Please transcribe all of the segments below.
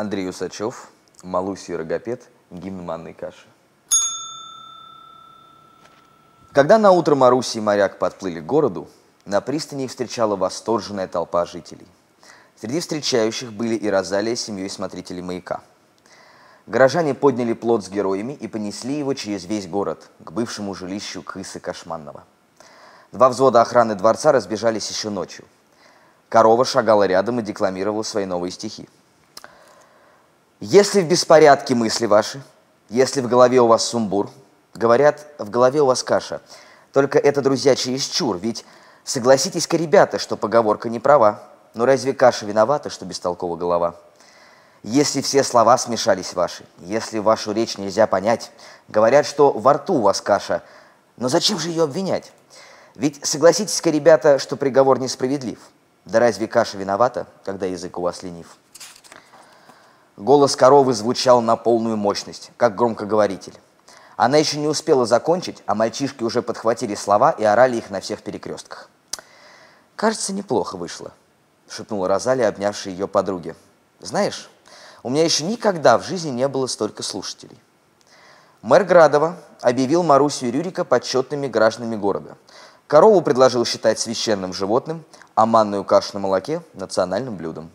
Андрей Усачев, Малусий Рогопед, гимн манной каши. Когда на утро Маруси и моряк подплыли к городу, на пристани их встречала восторженная толпа жителей. Среди встречающих были и Розалия с семьей смотрителей маяка. Горожане подняли плод с героями и понесли его через весь город, к бывшему жилищу Кысы Кошманного. Два взвода охраны дворца разбежались еще ночью. Корова шагала рядом и декламировала свои новые стихи. Если в беспорядке мысли ваши, если в голове у вас сумбур, говорят, в голове у вас каша. Только это, друзья, чересчур, ведь согласитесь-ка, ребята, что поговорка не права. Но разве каша виновата, что бестолкова голова? Если все слова смешались ваши, если вашу речь нельзя понять, говорят, что во рту у вас каша, но зачем же ее обвинять? Ведь согласитесь-ка, ребята, что приговор несправедлив. Да разве каша виновата, когда язык у вас ленив? Голос коровы звучал на полную мощность, как громкоговоритель. Она еще не успела закончить, а мальчишки уже подхватили слова и орали их на всех перекрестках. «Кажется, неплохо вышло», — шепнула Розалия, обнявшая ее подруги. «Знаешь, у меня еще никогда в жизни не было столько слушателей». Мэр Градова объявил Марусю и Рюрика почетными гражданами города. Корову предложил считать священным животным, а манную кашу на молоке – национальным блюдом.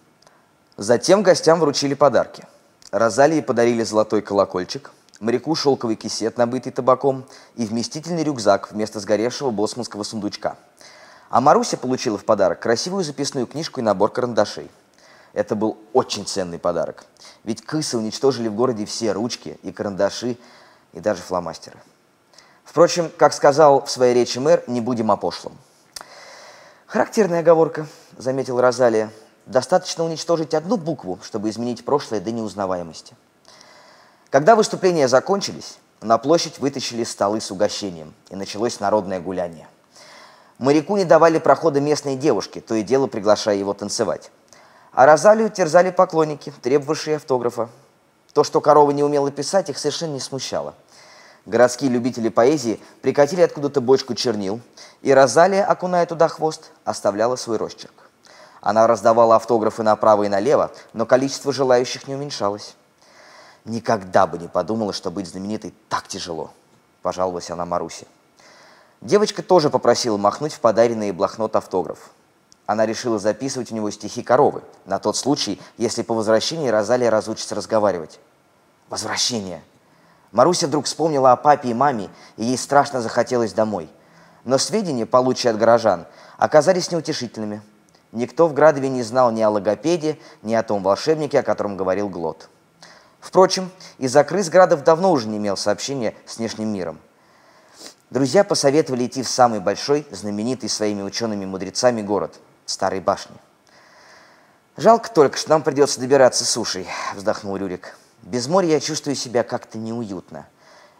Затем гостям вручили подарки. Розалии подарили золотой колокольчик, моряку шелковый кисет, набытый табаком, и вместительный рюкзак вместо сгоревшего босманского сундучка. А Маруся получила в подарок красивую записную книжку и набор карандашей. Это был очень ценный подарок. Ведь кысы уничтожили в городе все ручки и карандаши, и даже фломастеры. Впрочем, как сказал в своей речи мэр, не будем о пошлом. Характерная оговорка, заметил Розалия. Достаточно уничтожить одну букву, чтобы изменить прошлое до неузнаваемости. Когда выступления закончились, на площадь вытащили столы с угощением, и началось народное гуляние. Моряку не давали прохода местные девушки, то и дело приглашая его танцевать. А Розалию терзали поклонники, требовавшие автографа. То, что корова не умела писать, их совершенно не смущало. Городские любители поэзии прикатили откуда-то бочку чернил, и Розалия, окуная туда хвост, оставляла свой росчерк. Она раздавала автографы направо и налево, но количество желающих не уменьшалось. «Никогда бы не подумала, что быть знаменитой так тяжело», – пожаловалась она Марусе. Девочка тоже попросила махнуть в подаренный блокнот автограф. Она решила записывать у него стихи коровы, на тот случай, если по возвращении Розалия разучится разговаривать. Возвращение. Маруся вдруг вспомнила о папе и маме, и ей страшно захотелось домой. Но сведения, полученные от горожан, оказались неутешительными. Никто в Градове не знал ни о логопеде, ни о том волшебнике, о котором говорил Глот. Впрочем, из-за крыс Градов давно уже не имел сообщения с внешним миром. Друзья посоветовали идти в самый большой, знаменитый своими учеными-мудрецами город – Старой башни. «Жалко только, что нам придется добираться сушей», – вздохнул Рюрик. «Без моря я чувствую себя как-то неуютно».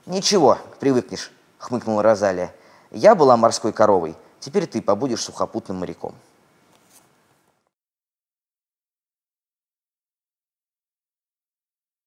«Ничего, привыкнешь», – хмыкнула Розалия. «Я была морской коровой, теперь ты побудешь сухопутным моряком».